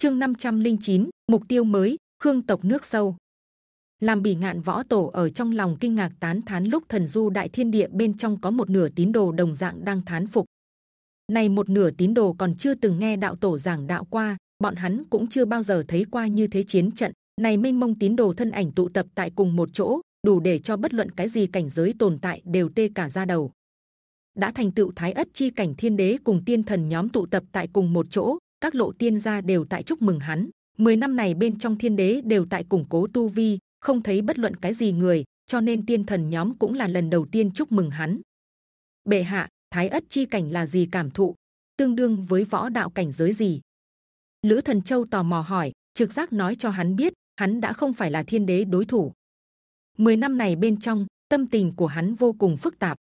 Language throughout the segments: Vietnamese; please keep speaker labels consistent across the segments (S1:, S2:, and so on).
S1: chương 509, mục tiêu mới khương tộc nước sâu. Làm bỉ ngạn võ tổ ở trong lòng kinh ngạc tán thán lúc thần du đại thiên địa bên trong có một nửa tín đồ đồng dạng đang thán phục. Này một nửa tín đồ còn chưa từng nghe đạo tổ giảng đạo qua bọn hắn cũng chưa bao giờ thấy qua như thế chiến trận. Này mênh mông tín đồ thân ảnh tụ tập tại cùng một chỗ đủ để cho bất luận cái gì cảnh giới tồn tại đều tê cả da đầu. Đã thành tựu thái ất chi cảnh thiên đế cùng tiên thần nhóm tụ tập tại cùng một chỗ các lộ tiên gia đều tại chúc mừng hắn. Mười năm này bên trong thiên đế đều tại củng cố tu vi, không thấy bất luận cái gì người, cho nên tiên thần nhóm cũng là lần đầu tiên chúc mừng hắn. Bệ hạ, thái ất chi cảnh là gì cảm thụ? Tương đương với võ đạo cảnh giới gì? Lữ thần châu tò mò hỏi, trực giác nói cho hắn biết, hắn đã không phải là thiên đế đối thủ. Mười năm này bên trong, tâm tình của hắn vô cùng phức tạp.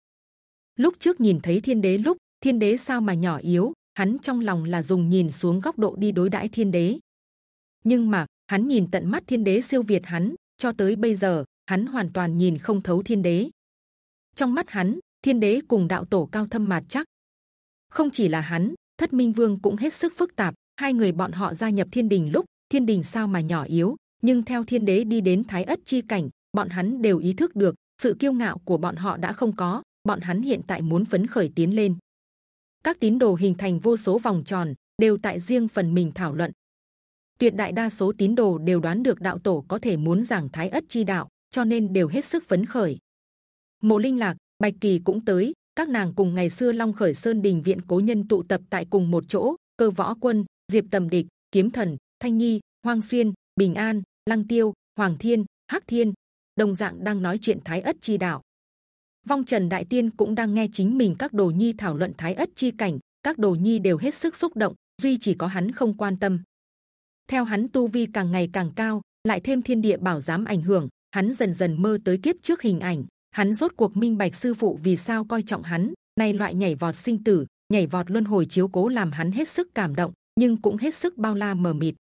S1: Lúc trước nhìn thấy thiên đế lúc, thiên đế sao mà nhỏ yếu hắn trong lòng là dùng nhìn xuống góc độ đi đối đãi thiên đế. Nhưng mà, hắn nhìn tận mắt thiên đế siêu việt hắn, cho tới bây giờ, hắn hoàn toàn nhìn không thấu thiên đế. Trong mắt hắn, thiên đế cùng đạo tổ cao thâm mạt chắc. Không chỉ là hắn, thất minh vương cũng hết sức phức tạp. Hai người bọn họ gia nhập thiên đình lúc, thiên đình sao mà nhỏ yếu, nhưng theo thiên đế đi đến thái ất chi cảnh, bọn hắn đều ý thức được, sự kiêu ngạo của bọn họ đã không có. Bọn hắn hiện tại muốn phấn khởi tiến lên các tín đồ hình thành vô số vòng tròn, đều tại riêng phần mình thảo luận. Tuyệt đại đa số tín đồ đều đoán được đạo tổ có thể muốn giảng thái ất chi đạo, cho nên đều hết sức phấn khởi. Mộ linh lạc, bạch kỳ cũng tới, các nàng cùng ngày xưa long khởi sơn đình viện cố nhân tụ tập tại cùng một chỗ, cơ võ quân, diệp tầm địch, kiếm thần, thanh nhi, hoang xuyên, bình an, lăng tiêu, hoàng thiên, hắc thiên, đồng dạng đang nói chuyện thái ất chi đạo vong trần đại tiên cũng đang nghe chính mình các đồ nhi thảo luận thái ất chi cảnh, các đồ nhi đều hết sức xúc động, duy chỉ có hắn không quan tâm. Theo hắn tu vi càng ngày càng cao, lại thêm thiên địa bảo giám ảnh hưởng, hắn dần dần mơ tới kiếp trước hình ảnh. Hắn rốt cuộc minh bạch sư phụ vì sao coi trọng hắn, nay loại nhảy vọt sinh tử, nhảy vọt luân hồi chiếu cố làm hắn hết sức cảm động, nhưng cũng hết sức bao la mờ mịt.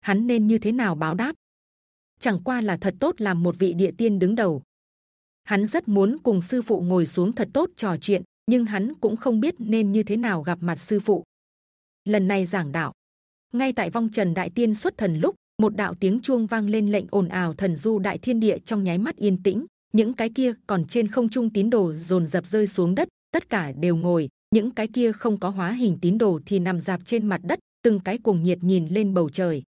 S1: Hắn nên như thế nào báo đáp? Chẳng qua là thật tốt làm một vị địa tiên đứng đầu hắn rất muốn cùng sư phụ ngồi xuống thật tốt trò chuyện, nhưng hắn cũng không biết nên như thế nào gặp mặt sư phụ. Lần này giảng đạo. Ngay tại vong trần đại tiên xuất thần lúc, một đạo tiếng chuông vang lên lệnh ồn ào thần du đại thiên địa trong nháy mắt yên tĩnh. Những cái kia còn trên không trung tín đồ dồn dập rơi xuống đất, tất cả đều ngồi. Những cái kia không có hóa hình tín đồ thì nằm dạp trên mặt đất, từng cái cuồng nhiệt nhìn lên bầu trời.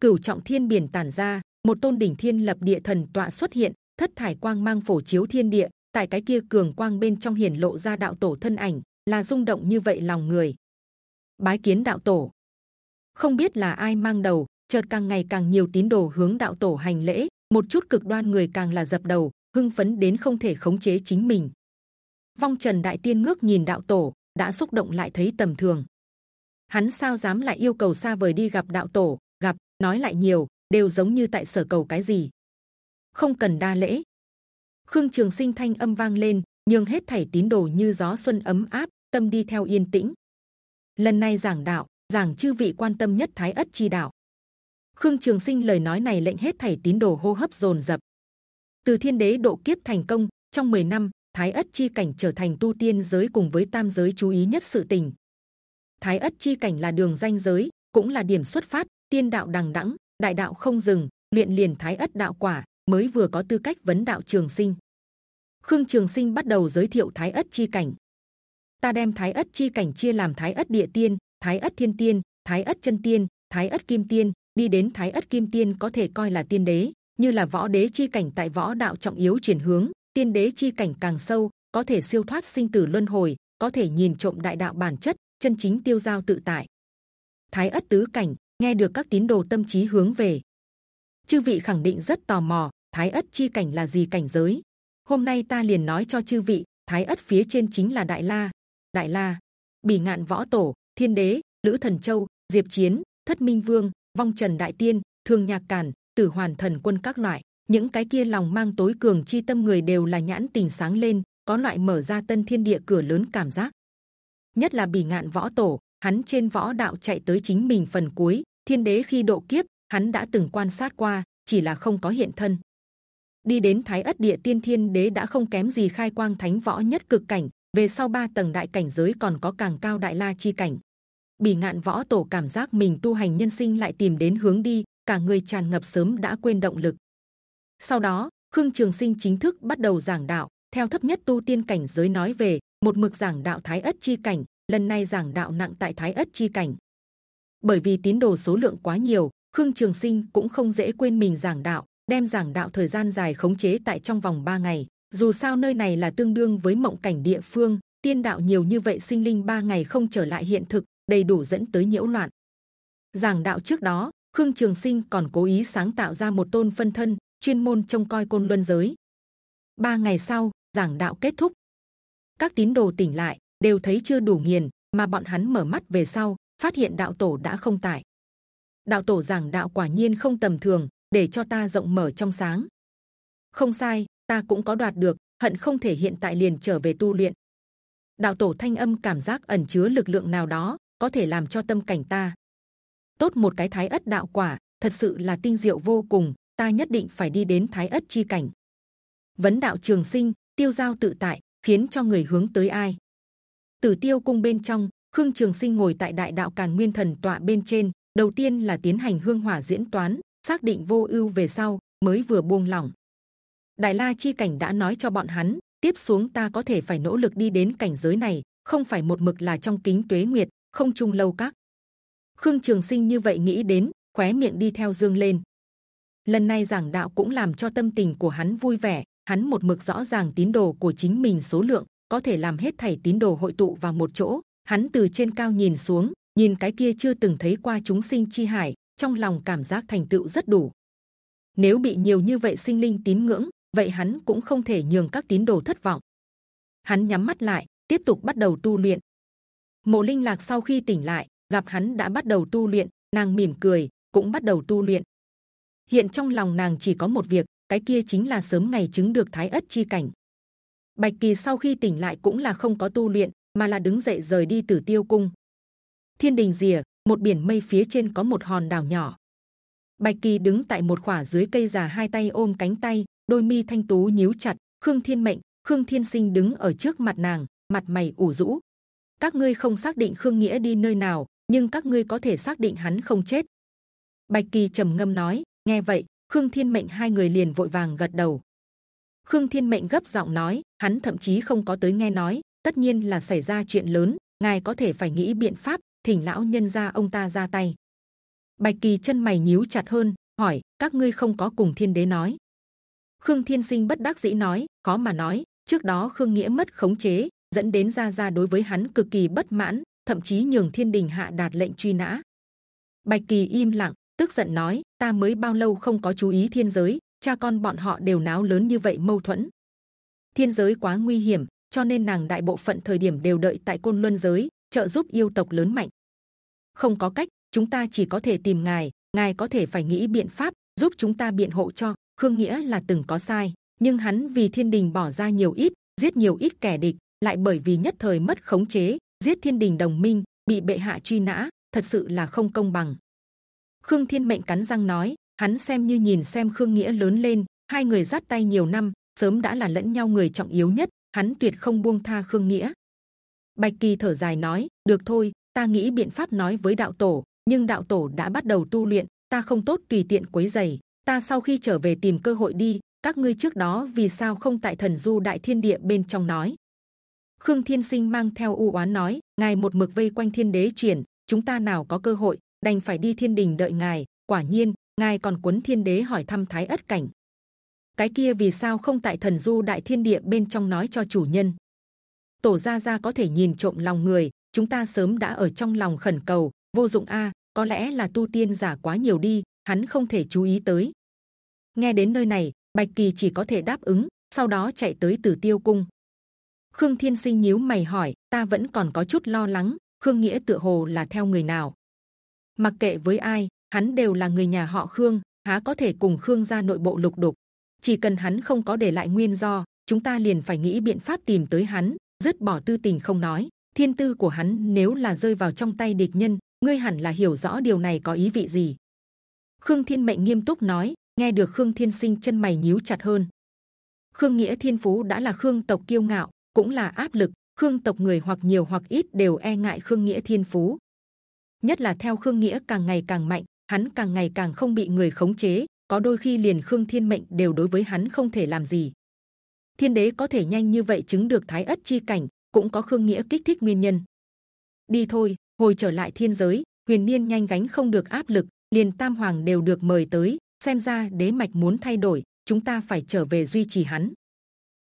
S1: Cửu trọng thiên biển tản ra, một tôn đỉnh thiên lập địa thần tọa xuất hiện thất thải quang mang phổ chiếu thiên địa, tại cái kia cường quang bên trong hiển lộ ra đạo tổ thân ảnh, là rung động như vậy lòng người. Bái kiến đạo tổ. Không biết là ai mang đầu, chợt càng ngày càng nhiều tín đồ hướng đạo tổ hành lễ, một chút cực đoan người càng là dập đầu, hưng phấn đến không thể khống chế chính mình. Vong trần đại tiên ngước nhìn đạo tổ, đã xúc động lại thấy tầm thường. Hắn sao dám lại yêu cầu xa vời đi gặp đạo tổ, gặp, nói lại nhiều, đều giống như tại sở cầu cái gì không cần đa lễ. Khương trường sinh thanh âm vang lên nhưng hết thảy tín đồ như gió xuân ấm áp, tâm đi theo yên tĩnh. Lần này giảng đạo, giảng chư vị quan tâm nhất thái ất chi đạo. Khương trường sinh lời nói này lệnh hết thảy tín đồ hô hấp dồn dập. Từ thiên đế độ kiếp thành công, trong 10 năm, thái ất chi cảnh trở thành tu tiên giới cùng với tam giới chú ý nhất sự tình. Thái ất chi cảnh là đường danh giới, cũng là điểm xuất phát, tiên đạo đằng đẵng, đại đạo không dừng, luyện liền thái ất đạo quả mới vừa có tư cách vấn đạo trường sinh. Khương trường sinh bắt đầu giới thiệu thái ất chi cảnh. Ta đem thái ất chi cảnh chia làm thái ất địa tiên, thái ất thiên tiên, thái ất chân tiên, thái ất kim tiên. Đi đến thái ất kim tiên có thể coi là tiên đế, như là võ đế chi cảnh tại võ đạo trọng yếu chuyển hướng. Tiên đế chi cảnh càng sâu, có thể siêu thoát sinh tử luân hồi, có thể nhìn trộm đại đạo bản chất, chân chính tiêu giao tự tại. Thái ất tứ cảnh, nghe được các tín đồ tâm trí hướng về chư vị khẳng định rất tò mò, thái ất chi cảnh là gì cảnh giới? Hôm nay ta liền nói cho chư vị, thái ất phía trên chính là đại la. Đại la, bỉ ngạn võ tổ, thiên đế, lữ thần châu, diệp chiến, thất minh vương, vong trần đại tiên thường nhạc càn, tử hoàn thần quân các loại. Những cái kia lòng mang tối cường chi tâm người đều là nhãn tình sáng lên, có loại mở ra tân thiên địa cửa lớn cảm giác. Nhất là bỉ ngạn võ tổ, hắn trên võ đạo chạy tới chính mình phần cuối, thiên đế khi độ kiếp hắn đã từng quan sát qua, chỉ là không có hiện thân. Đi đến thái ất địa tiên thiên đế đã không kém gì khai quang thánh võ nhất cực cảnh, về sau ba tầng đại cảnh giới còn có càng cao đại la chi cảnh. Bỉ ngạn võ tổ cảm giác mình tu hành nhân sinh lại tìm đến hướng đi, cả người tràn ngập sớm đã quên động lực. Sau đó, khương trường sinh chính thức bắt đầu giảng đạo, theo thấp nhất tu tiên cảnh giới nói về, một mực giảng đạo thái ất chi cảnh, lần này giảng đạo nặng tại thái ất chi cảnh. Bởi vì tín đồ số lượng quá nhiều khương trường sinh cũng không dễ quên mình giảng đạo, đem giảng đạo thời gian dài khống chế tại trong vòng 3 ngày. Dù sao nơi này là tương đương với mộng cảnh địa phương, tiên đạo nhiều như vậy sinh linh ba ngày không trở lại hiện thực, đầy đủ dẫn tới nhiễu loạn. Giảng đạo trước đó, khương trường sinh còn cố ý sáng tạo ra một tôn phân thân, chuyên môn trông coi côn luân giới. Ba ngày sau, giảng đạo kết thúc. Các tín đồ tỉnh lại, đều thấy chưa đủ nghiền, mà bọn hắn mở mắt về sau, phát hiện đạo tổ đã không tại đạo tổ giảng đạo quả nhiên không tầm thường, để cho ta rộng mở trong sáng. Không sai, ta cũng có đoạt được, hận không thể hiện tại liền trở về tu luyện. Đạo tổ thanh âm cảm giác ẩn chứa lực lượng nào đó, có thể làm cho tâm cảnh ta tốt một cái thái ất đạo quả, thật sự là tinh diệu vô cùng, ta nhất định phải đi đến thái ất chi cảnh. Vấn đạo trường sinh, tiêu giao tự tại, khiến cho người hướng tới ai? Tử tiêu cung bên trong, khương trường sinh ngồi tại đại đạo càn nguyên thần tọa bên trên đầu tiên là tiến hành hương hỏa diễn toán, xác định vô ưu về sau, mới vừa buông lỏng. Đại la chi cảnh đã nói cho bọn hắn, tiếp xuống ta có thể phải nỗ lực đi đến cảnh giới này, không phải một mực là trong kính tuế nguyệt, không chung lâu các. Khương trường sinh như vậy nghĩ đến, khóe miệng đi theo dương lên. Lần này giảng đạo cũng làm cho tâm tình của hắn vui vẻ, hắn một mực rõ ràng tín đồ của chính mình số lượng, có thể làm hết thảy tín đồ hội tụ vào một chỗ, hắn từ trên cao nhìn xuống nhìn cái kia chưa từng thấy qua chúng sinh chi hải, trong lòng cảm giác thành tựu rất đủ. Nếu bị nhiều như vậy sinh linh tín ngưỡng, vậy hắn cũng không thể nhường các tín đồ thất vọng. Hắn nhắm mắt lại, tiếp tục bắt đầu tu luyện. Mộ linh lạc sau khi tỉnh lại, gặp hắn đã bắt đầu tu luyện, nàng mỉm cười, cũng bắt đầu tu luyện. Hiện trong lòng nàng chỉ có một việc, cái kia chính là sớm ngày chứng được thái ất chi cảnh. Bạch kỳ sau khi tỉnh lại cũng là không có tu luyện, mà là đứng dậy rời đi tử tiêu cung thiên đình rìa, một biển mây phía trên có một hòn đảo nhỏ. Bạch kỳ đứng tại một khỏa dưới cây già hai tay ôm cánh tay, đôi mi thanh tú nhíu chặt, khương thiên mệnh, khương thiên sinh đứng ở trước mặt nàng, mặt mày ủ rũ. Các ngươi không xác định khương nghĩa đi nơi nào, nhưng các ngươi có thể xác định hắn không chết. Bạch kỳ trầm ngâm nói, nghe vậy, khương thiên mệnh hai người liền vội vàng gật đầu. Khương thiên mệnh gấp giọng nói, hắn thậm chí không có tới nghe nói, tất nhiên là xảy ra chuyện lớn, ngài có thể phải nghĩ biện pháp thỉnh lão nhân gia ông ta ra tay. Bạch kỳ chân mày nhíu chặt hơn, hỏi, các ngươi không có cùng thiên đế nói? Khương thiên sinh bất đắc dĩ nói khó mà nói, trước đó khương nghĩa mất khống chế, dẫn đến gia gia đối với hắn cực kỳ bất mãn, thậm chí nhường thiên đình hạ đạt lệnh truy nã. Bạch kỳ im lặng, tức giận nói, ta mới bao lâu không có chú ý thiên giới, cha con bọn họ đều náo lớn như vậy mâu thuẫn. Thiên giới quá nguy hiểm, cho nên nàng đại bộ phận thời điểm đều đợi tại côn luân giới trợ giúp yêu tộc lớn mạnh. Không có cách, chúng ta chỉ có thể tìm ngài ngài có thể phải nghĩ biện pháp giúp chúng ta biện hộ cho. Khương nghĩa là từng có sai, nhưng hắn vì thiên đình bỏ ra nhiều ít, giết nhiều ít kẻ địch, lại bởi vì nhất thời mất khống chế, giết thiên đình đồng minh, bị bệ hạ truy nã, thật sự là không công bằng. Khương thiên mệnh cắn răng nói, hắn xem như nhìn xem khương nghĩa lớn lên, hai người dắt tay nhiều năm, sớm đã là lẫn nhau người trọng yếu nhất, hắn tuyệt không buông tha khương nghĩa bạch kỳ thở dài nói, được thôi, ta nghĩ biện pháp nói với đạo tổ, nhưng đạo tổ đã bắt đầu tu luyện, ta không tốt tùy tiện quấy giày ta sau khi trở về tìm cơ hội đi, các ngươi trước đó vì sao không tại thần du đại thiên địa bên trong nói? Khương thiên sinh mang theo u oán nói, ngài một mực vây quanh thiên đế chuyển chúng ta nào có cơ hội, đành phải đi thiên đình đợi ngài. Quả nhiên, ngài còn cuốn thiên đế hỏi thăm thái ất cảnh. Cái kia vì sao không tại thần du đại thiên địa bên trong nói cho chủ nhân? Tổ gia gia có thể nhìn trộm lòng người, chúng ta sớm đã ở trong lòng khẩn cầu. Vô dụng a, có lẽ là tu tiên giả quá nhiều đi, hắn không thể chú ý tới. Nghe đến nơi này, bạch kỳ chỉ có thể đáp ứng, sau đó chạy tới tử tiêu cung. Khương thiên sinh nhíu mày hỏi, ta vẫn còn có chút lo lắng, khương nghĩa tựa hồ là theo người nào? Mặc kệ với ai, hắn đều là người nhà họ khương, há có thể cùng khương gia nội bộ lục đục? Chỉ cần hắn không có để lại nguyên do, chúng ta liền phải nghĩ biện pháp tìm tới hắn dứt bỏ tư tình không nói. Thiên tư của hắn nếu là rơi vào trong tay địch nhân, ngươi hẳn là hiểu rõ điều này có ý vị gì. Khương thiên mệnh nghiêm túc nói, nghe được khương thiên sinh chân mày nhíu chặt hơn. Khương nghĩa thiên phú đã là khương tộc kiêu ngạo, cũng là áp lực, khương tộc người hoặc nhiều hoặc ít đều e ngại khương nghĩa thiên phú. Nhất là theo khương nghĩa càng ngày càng mạnh, hắn càng ngày càng không bị người khống chế, có đôi khi liền khương thiên mệnh đều đối với hắn không thể làm gì thiên đế có thể nhanh như vậy chứng được thái ất chi cảnh, cũng có khương nghĩa kích thích nguyên nhân. Đi thôi, hồi trở lại thiên giới, huyền niên nhanh gánh không được áp lực, liền tam hoàng đều được mời tới, xem ra đế mạch muốn thay đổi, chúng ta phải trở về duy trì hắn.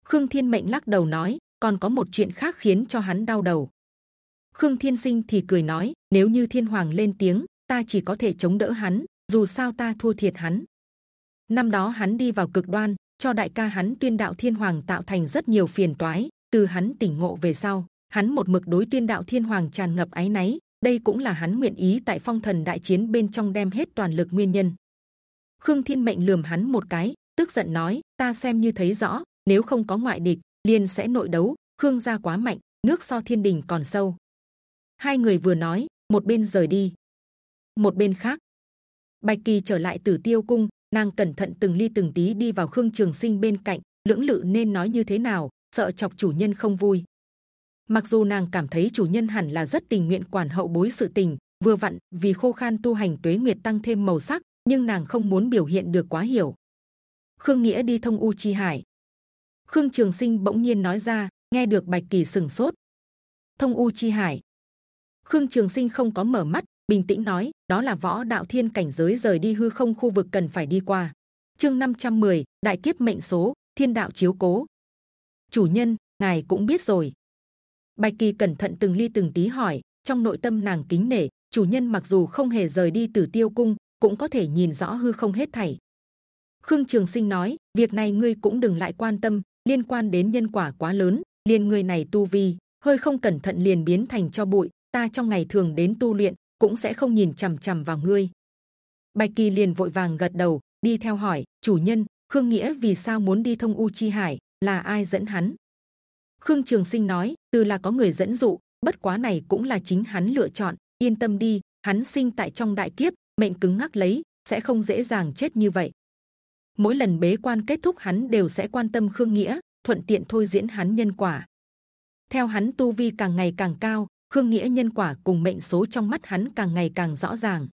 S1: Khương thiên mệnh lắc đầu nói, còn có một chuyện khác khiến cho hắn đau đầu. Khương thiên sinh thì cười nói, nếu như thiên hoàng lên tiếng, ta chỉ có thể chống đỡ hắn, dù sao ta thua thiệt hắn. Năm đó hắn đi vào cực đoan cho đại ca hắn tuyên đạo thiên hoàng tạo thành rất nhiều phiền toái, từ hắn tỉnh ngộ về sau, hắn một mực đối tuyên đạo thiên hoàng tràn ngập ái náy, đây cũng là hắn nguyện ý tại phong thần đại chiến bên trong đem hết toàn lực nguyên nhân. Khương thiên mệnh lườm hắn một cái, tức giận nói, ta xem như thấy rõ, nếu không có ngoại địch, liền sẽ nội đấu, khương gia quá mạnh, nước so thiên đình còn sâu. Hai người vừa nói, một bên rời đi, một bên khác. Bạch kỳ trở lại tử tiêu cung nàng cẩn thận từng ly từng tí đi vào khương trường sinh bên cạnh, lưỡng lự nên nói như thế nào, sợ chọc chủ nhân không vui. Mặc dù nàng cảm thấy chủ nhân hẳn là rất tình nguyện quản hậu bối sự tình, vừa vặn vì khô khan tu hành tuế nguyệt tăng thêm màu sắc, nhưng nàng không muốn biểu hiện được quá hiểu. Khương nghĩa đi thông u chi hải. Khương trường sinh bỗng nhiên nói ra, nghe được bạch kỳ sừng sốt. Thông u chi hải. Khương trường sinh không có mở mắt bình tĩnh nói đó là võ đạo thiên cảnh giới rời đi hư không khu vực cần phải đi qua. Chương 510, đại kiếp mệnh số thiên đạo chiếu cố. Chủ nhân ngài cũng biết rồi. Bạch kỳ cẩn thận từng ly từng tí hỏi trong nội tâm nàng kính nể chủ nhân mặc dù không hề rời đi từ tiêu cung cũng có thể nhìn rõ hư không hết thảy. Khương trường sinh nói việc này ngươi cũng đừng lại quan tâm liên quan đến nhân quả quá lớn liền người này tu vi hơi không cẩn thận liền biến thành cho bụi ta trong ngày thường đến tu luyện cũng sẽ không nhìn chằm chằm vào ngươi. Bạch kỳ liền vội vàng gật đầu, đi theo hỏi, chủ nhân, khương nghĩa vì sao muốn đi thông u chi hải, là ai dẫn hắn? Khương trường sinh nói, từ là có người dẫn dụ, bất quá này cũng là chính hắn lựa chọn, yên tâm đi, hắn sinh tại trong đại kiếp, mệnh cứng ngắc lấy, sẽ không dễ dàng chết như vậy. Mỗi lần bế quan kết thúc hắn đều sẽ quan tâm khương nghĩa, thuận tiện thôi diễn hắn nhân quả. Theo hắn tu vi càng ngày càng cao khương nghĩa nhân quả cùng mệnh số trong mắt hắn càng ngày càng rõ ràng.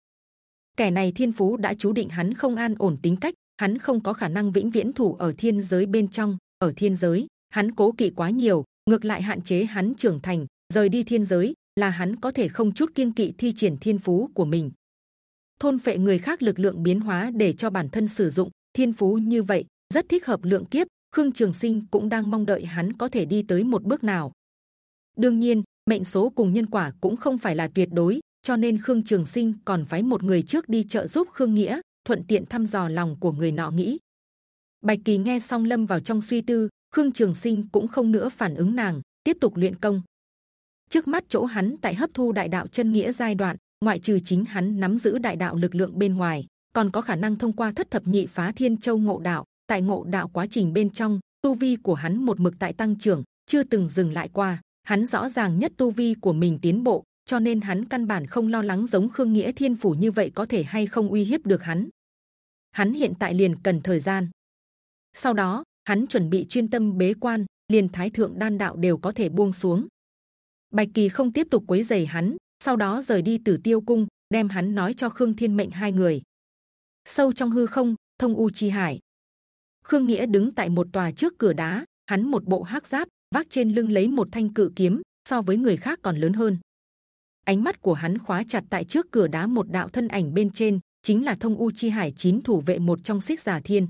S1: Kẻ này thiên phú đã chú định hắn không an ổn tính cách, hắn không có khả năng vĩnh viễn thủ ở thiên giới bên trong. Ở thiên giới, hắn cố kỵ quá nhiều, ngược lại hạn chế hắn trưởng thành, rời đi thiên giới là hắn có thể không chút kiên kỵ thi triển thiên phú của mình. Thôn phệ người khác lực lượng biến hóa để cho bản thân sử dụng thiên phú như vậy, rất thích hợp lượng kiếp. Khương trường sinh cũng đang mong đợi hắn có thể đi tới một bước nào. Đương nhiên mệnh số cùng nhân quả cũng không phải là tuyệt đối, cho nên khương trường sinh còn phái một người trước đi trợ giúp khương nghĩa, thuận tiện thăm dò lòng của người nọ nghĩ. Bạch kỳ nghe xong lâm vào trong suy tư, khương trường sinh cũng không nữa phản ứng nàng, tiếp tục luyện công. Trước mắt chỗ hắn tại hấp thu đại đạo chân nghĩa giai đoạn, ngoại trừ chính hắn nắm giữ đại đạo lực lượng bên ngoài, còn có khả năng thông qua thất thập nhị phá thiên châu ngộ đạo. Tại ngộ đạo quá trình bên trong, tu vi của hắn một mực tại tăng trưởng, chưa từng dừng lại qua hắn rõ ràng nhất tu vi của mình tiến bộ, cho nên hắn căn bản không lo lắng giống khương nghĩa thiên phủ như vậy có thể hay không uy hiếp được hắn. Hắn hiện tại liền cần thời gian. Sau đó, hắn chuẩn bị chuyên tâm bế quan, liền thái thượng đan đạo đều có thể buông xuống. Bạch kỳ không tiếp tục quấy giày hắn, sau đó rời đi tử tiêu cung, đem hắn nói cho khương thiên mệnh hai người. Sâu trong hư không, thông u chi hải. Khương nghĩa đứng tại một tòa trước cửa đá, hắn một bộ hắc giáp vác trên lưng lấy một thanh cự kiếm, so với người khác còn lớn hơn. Ánh mắt của hắn khóa chặt tại trước cửa đá một đạo thân ảnh bên trên, chính là thông u chi hải chín thủ vệ một trong xích giả thiên.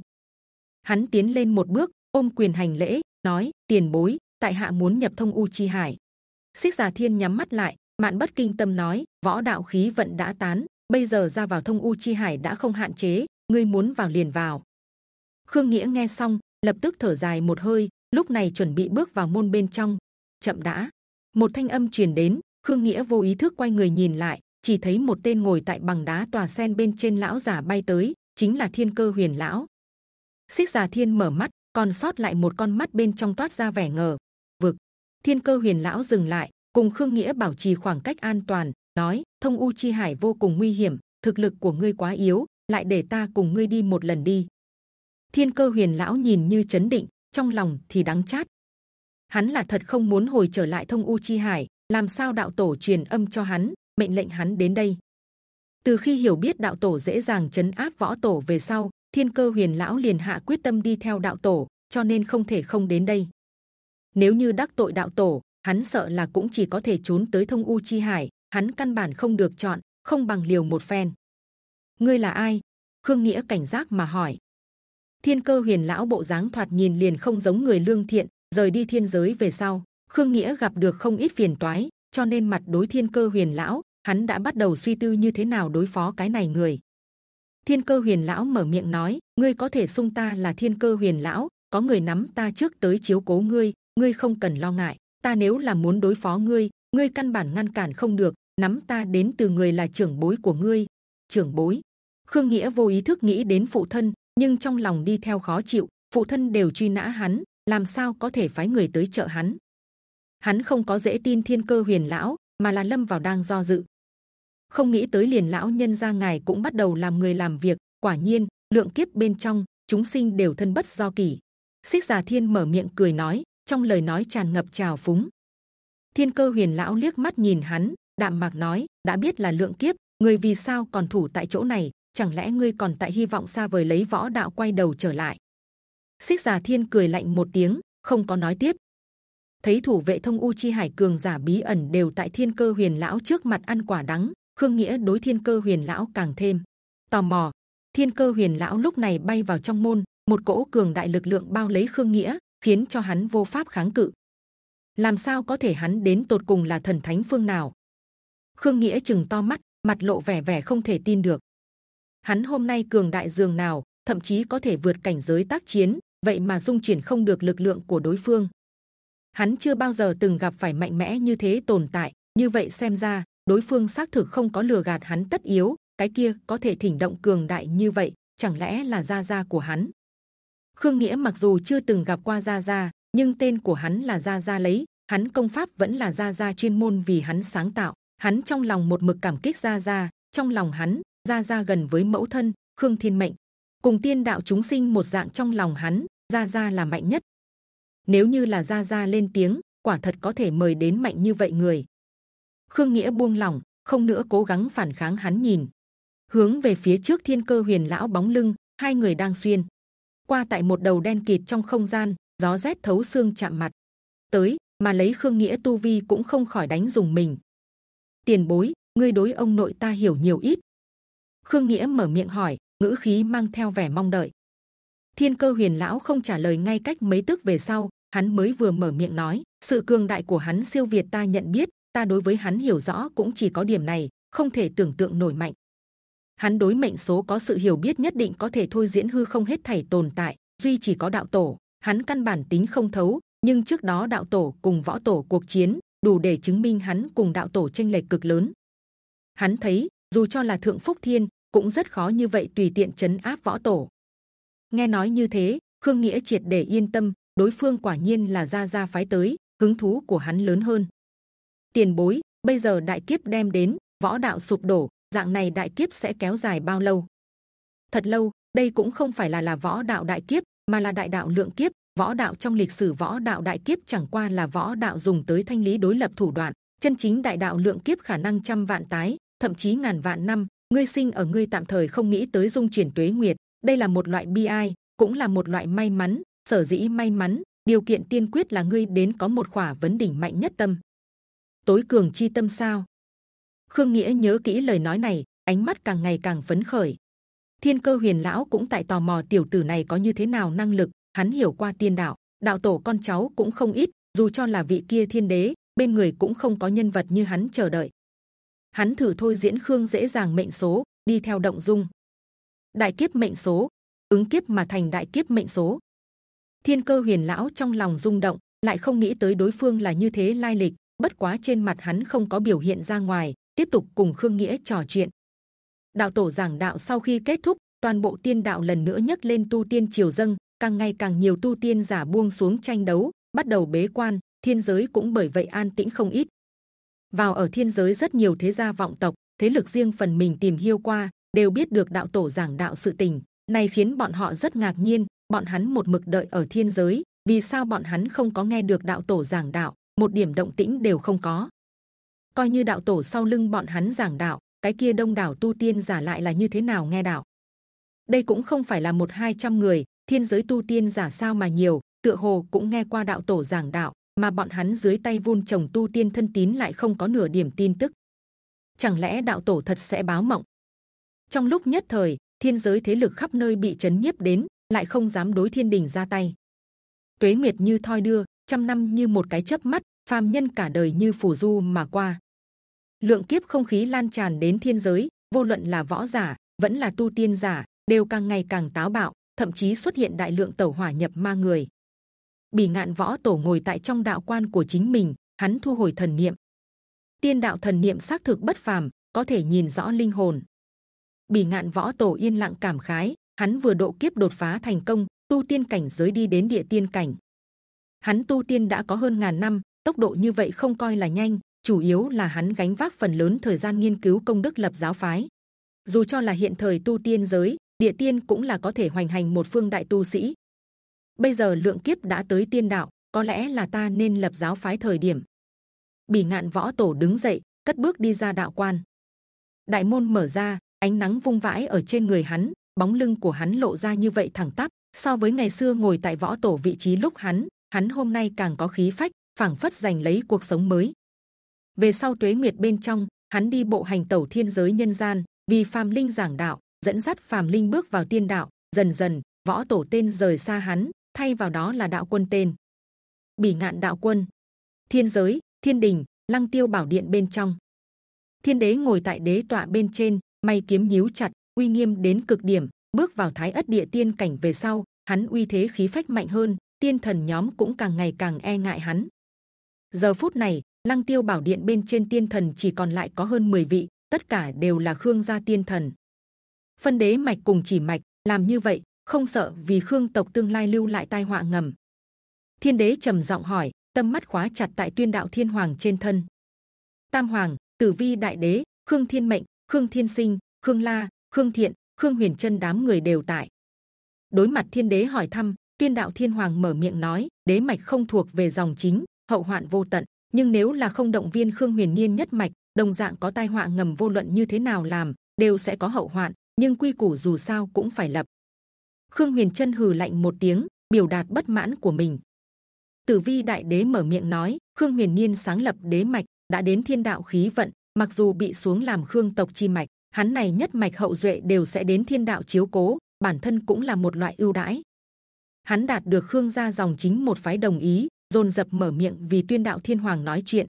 S1: Hắn tiến lên một bước, ôm quyền hành lễ, nói, tiền bối, tại hạ muốn nhập thông u chi hải. Xích giả thiên nhắm mắt lại, mạn bất kinh tâm nói, võ đạo khí vận đã tán, bây giờ ra vào thông u chi hải đã không hạn chế, ngươi muốn vào liền vào. Khương nghĩa nghe xong, lập tức thở dài một hơi lúc này chuẩn bị bước vào môn bên trong. Chậm đã. Một thanh âm truyền đến, khương nghĩa vô ý thức quay người nhìn lại, chỉ thấy một tên ngồi tại bằng đá tòa sen bên trên lão giả bay tới, chính là thiên cơ huyền lão. Xích già thiên mở mắt, còn sót lại một con mắt bên trong toát ra vẻ ngờ. Vực. Thiên cơ huyền lão dừng lại, cùng khương nghĩa bảo trì khoảng cách an toàn, nói, thông u chi hải vô cùng nguy hiểm, thực lực của ngươi quá yếu, lại để ta cùng ngươi đi một lần đi. Thiên cơ huyền lão nhìn như chấn định trong lòng thì đắng chát. Hắn là thật không muốn hồi trở lại thông u chi hải, làm sao đạo tổ truyền âm cho hắn, mệnh lệnh hắn đến đây. Từ khi hiểu biết đạo tổ dễ dàng chấn áp võ tổ về sau, thiên cơ huyền lão liền hạ quyết tâm đi theo đạo tổ, cho nên không thể không đến đây. Nếu như đắc tội đạo tổ, hắn sợ là cũng chỉ có thể trốn tới thông u chi hải. Hắn căn bản không được chọn, không bằng liều một phen. Ngươi là ai? Khương Nghĩa cảnh giác mà hỏi. Thiên cơ huyền lão bộ dáng thoạt nhìn liền không giống người lương thiện, rời đi thiên giới về sau, Khương Nghĩa gặp được không ít phiền toái, cho nên mặt đối thiên cơ huyền lão, hắn đã bắt đầu suy tư như thế nào đối phó cái này người. Thiên cơ huyền lão mở miệng nói, ngươi có thể xung ta là thiên cơ huyền lão, có người nắm ta trước tới chiếu cố ngươi, ngươi không cần lo ngại. Ta nếu là muốn đối phó ngươi, ngươi căn bản ngăn cản không được. Nắm ta đến từ người là trưởng bối của ngươi, trưởng bối. Khương Nghĩa vô ý thức nghĩ đến phụ thân, nhưng trong lòng đi theo khó chịu. Phụ thân đều truy nã hắn, làm sao có thể phái người tới trợ hắn? Hắn không có dễ tin thiên cơ huyền lão, mà là lâm vào đang do dự. Không nghĩ tới liền lão nhân gia ngài cũng bắt đầu làm người làm việc. Quả nhiên, lượng kiếp bên trong chúng sinh đều thân bất do kỷ Xích Già Thiên mở miệng cười nói, trong lời nói tràn ngập trào phúng. Thiên Cơ Huyền Lão liếc mắt nhìn hắn, đạm mạc nói, đã biết là lượng kiếp, người vì sao còn thủ tại chỗ này? Chẳng lẽ ngươi còn tại hy vọng xa vời lấy võ đạo quay đầu trở lại? Xích giả Thiên cười lạnh một tiếng, không có nói tiếp. Thấy thủ vệ thông u chi hải cường giả bí ẩn đều tại Thiên Cơ Huyền Lão trước mặt ăn quả đắng, Khương Nghĩa đối Thiên Cơ Huyền Lão càng thêm tò mò. Thiên Cơ Huyền Lão lúc này bay vào trong môn, một cỗ cường đại lực lượng bao lấy Khương Nghĩa, khiến cho hắn vô pháp kháng cự. Làm sao có thể hắn đến tột cùng là thần thánh phương nào? Khương Nghĩa chừng to mắt, mặt lộ vẻ vẻ không thể tin được. Hắn hôm nay cường đại dường nào, thậm chí có thể vượt cảnh giới tác chiến, vậy mà dung chuyển không được lực lượng của đối phương. Hắn chưa bao giờ từng gặp phải mạnh mẽ như thế tồn tại. Như vậy xem ra, đối phương xác thực không có lừa gạt hắn tất yếu. Cái kia có thể thỉnh động cường đại như vậy, chẳng lẽ là gia gia của hắn? Khương Nghĩa mặc dù chưa từng gặp qua Gia Gia, nhưng tên của hắn là Gia Gia lấy, hắn công pháp vẫn là Gia Gia chuyên môn vì hắn sáng tạo. Hắn trong lòng một mực cảm kích Gia Gia, trong lòng hắn Gia Gia gần với mẫu thân Khương Thiên Mệnh, cùng tiên đạo chúng sinh một dạng trong lòng hắn Gia Gia là mạnh nhất. Nếu như là Gia Gia lên tiếng, quả thật có thể mời đến mạnh như vậy người. Khương Nghĩa buông lòng, không nữa cố gắng phản kháng hắn nhìn, hướng về phía trước Thiên Cơ Huyền lão bóng lưng, hai người đang xuyên. Qua tại một đầu đen kịt trong không gian gió rét thấu xương chạm mặt. Tới mà lấy khương nghĩa tu vi cũng không khỏi đánh dùng mình. Tiền bối ngươi đối ông nội ta hiểu nhiều ít khương nghĩa mở miệng hỏi, ngữ khí mang theo vẻ mong đợi. Thiên cơ huyền lão không trả lời ngay cách mấy tức về sau, hắn mới vừa mở miệng nói, sự cường đại của hắn siêu việt ta nhận biết, ta đối với hắn hiểu rõ cũng chỉ có điểm này, không thể tưởng tượng nổi mạnh. Hắn đối mệnh số có sự hiểu biết nhất định có thể thôi diễn hư không hết thảy tồn tại, duy chỉ có đạo tổ, hắn căn bản tính không thấu, nhưng trước đó đạo tổ cùng võ tổ cuộc chiến, đủ để chứng minh hắn cùng đạo tổ tranh lệch cực lớn. Hắn thấy, dù cho là thượng phúc thiên cũng rất khó như vậy tùy tiện chấn áp võ tổ nghe nói như thế khương nghĩa triệt để yên tâm đối phương quả nhiên là gia gia phái tới hứng thú của hắn lớn hơn tiền bối bây giờ đại kiếp đem đến võ đạo sụp đổ dạng này đại kiếp sẽ kéo dài bao lâu? Thật lâu. Đây cũng không phải là là võ đạo đại kiếp, mà là đại đạo lượng kiếp. Võ đạo trong lịch sử võ đạo đại kiếp chẳng qua là võ đạo dùng tới thanh lý đối lập thủ đoạn. Chân chính đại đạo lượng kiếp khả năng trăm vạn tái, thậm chí ngàn vạn năm. Ngươi sinh ở ngươi tạm thời không nghĩ tới dung chuyển tuế nguyệt. Đây là một loại bi ai, cũng là một loại may mắn. Sở dĩ may mắn, điều kiện tiên quyết là ngươi đến có một khỏa vấn đỉnh mạnh nhất tâm. Tối cường chi tâm sao? Khương Nghĩa nhớ kỹ lời nói này, ánh mắt càng ngày càng phấn khởi. Thiên Cơ Huyền Lão cũng tại tò mò tiểu tử này có như thế nào năng lực. Hắn hiểu qua tiên đạo, đạo tổ con cháu cũng không ít. Dù cho là vị kia thiên đế, bên người cũng không có nhân vật như hắn chờ đợi. Hắn thử thôi diễn Khương dễ dàng mệnh số, đi theo động dung. Đại kiếp mệnh số, ứng kiếp mà thành đại kiếp mệnh số. Thiên Cơ Huyền Lão trong lòng rung động, lại không nghĩ tới đối phương là như thế lai lịch. Bất quá trên mặt hắn không có biểu hiện ra ngoài, tiếp tục cùng khương nghĩa trò chuyện đạo tổ giảng đạo sau khi kết thúc toàn bộ tiên đạo lần nữa nhấc lên tu tiên triều dâng càng ngày càng nhiều tu tiên giả buông xuống tranh đấu bắt đầu bế quan thiên giới cũng bởi vậy an tĩnh không ít vào ở thiên giới rất nhiều thế gia vọng tộc, thế lực riêng phần mình tìm hiêu qua, đều biết được đạo tổ giảng đạo sự tình. Này khiến bọn họ rất ngạc nhiên, bọn hắn một mực đợi ở thiên giới, vì sao bọn hắn không có nghe được đạo tổ giảng đạo, một điểm động tĩnh đều không có. Coi như đạo tổ sau lưng bọn hắn giảng đạo, cái kia đông đảo tu tiên giả lại là như thế nào nghe đạo? Đây cũng không phải là một hai trăm người, thiên giới tu tiên giả sao mà nhiều, tựa hồ cũng nghe qua đạo tổ giảng đạo mà bọn hắn dưới tay vun trồng tu tiên thân tín lại không có nửa điểm tin tức. Chẳng lẽ đạo tổ thật sẽ báo mộng? Trong lúc nhất thời, thiên giới thế lực khắp nơi bị chấn nhiếp đến, lại không dám đối thiên đình ra tay. Tuế nguyệt như thoi đưa, trăm năm như một cái chớp mắt, phàm nhân cả đời như phủ du mà qua. Lượng kiếp không khí lan tràn đến thiên giới, vô luận là võ giả, vẫn là tu tiên giả, đều càng ngày càng táo bạo, thậm chí xuất hiện đại lượng tẩu hỏa nhập ma người bỉ ngạn võ tổ ngồi tại trong đạo quan của chính mình, hắn thu hồi thần niệm. Tiên đạo thần niệm xác thực bất phàm, có thể nhìn rõ linh hồn. Bỉ ngạn võ tổ yên lặng cảm khái, hắn vừa độ kiếp đột phá thành công, tu tiên cảnh giới đi đến địa tiên cảnh. Hắn tu tiên đã có hơn ngàn năm, tốc độ như vậy không coi là nhanh, chủ yếu là hắn gánh vác phần lớn thời gian nghiên cứu công đức lập giáo phái. Dù cho là hiện thời tu tiên giới, địa tiên cũng là có thể hoành hành một phương đại tu sĩ bây giờ lượng kiếp đã tới tiên đạo, có lẽ là ta nên lập giáo phái thời điểm. Bỉ ngạn võ tổ đứng dậy, cất bước đi ra đạo quan. Đại môn mở ra, ánh nắng vung vãi ở trên người hắn, bóng lưng của hắn lộ ra như vậy thẳng tắp, so với ngày xưa ngồi tại võ tổ vị trí lúc hắn hắn hôm nay càng có khí phách, phảng phất giành lấy cuộc sống mới. Về sau tuế nguyệt bên trong, hắn đi bộ hành tẩu thiên giới nhân gian, vì phàm linh giảng đạo, dẫn dắt phàm linh bước vào tiên đạo, dần dần, võ tổ tên rời xa hắn thay vào đó là đạo quân tên. Bỉ ngạn đạo quân. Thiên giới, thiên đình, lăng tiêu bảo điện bên trong. Thiên đế ngồi tại đế tọa bên trên, may kiếm nhíu chặt, uy nghiêm đến cực điểm, bước vào thái ất địa tiên cảnh về sau, hắn uy thế khí phách mạnh hơn, tiên thần nhóm cũng càng ngày càng e ngại hắn. Giờ phút này, lăng tiêu bảo điện bên trên tiên thần chỉ còn lại có hơn 10 vị, tất cả đều là khương gia tiên thần. Phân đế mạch cùng chỉ mạch, làm như vậy không sợ vì khương tộc tương lai lưu lại tai họa ngầm. Thiên đế trầm giọng hỏi, tâm mắt khóa chặt tại tuyên đạo thiên hoàng trên thân. Tam hoàng, tử vi đại đế, khương thiên mệnh, khương thiên sinh, khương la, khương thiện, khương huyền chân đám người đều tại. Đối mặt thiên đế hỏi thăm, tuyên đạo thiên hoàng mở miệng nói, đế mạch không thuộc về dòng chính, hậu hoạn vô tận, nhưng nếu là không động viên khương huyền niên nhất mạch, đồng dạng có tai họa ngầm vô luận như thế nào làm, đều sẽ có hậu hoạn, nhưng quy củ dù sao cũng phải lập khương huyền chân hừ lạnh một tiếng, biểu đạt bất mãn của mình. Tử vi đại đế mở miệng nói, khương huyền niên sáng lập đế mạch, đã đến thiên đạo khí vận, mặc dù bị xuống làm khương tộc chi mạch, hắn này nhất mạch hậu duệ đều sẽ đến thiên đạo chiếu cố, bản thân cũng là một loại ưu đãi. Hắn đạt được khương gia dòng chính một phái đồng ý, dồn dập mở miệng vì tuyên đạo thiên hoàng nói chuyện.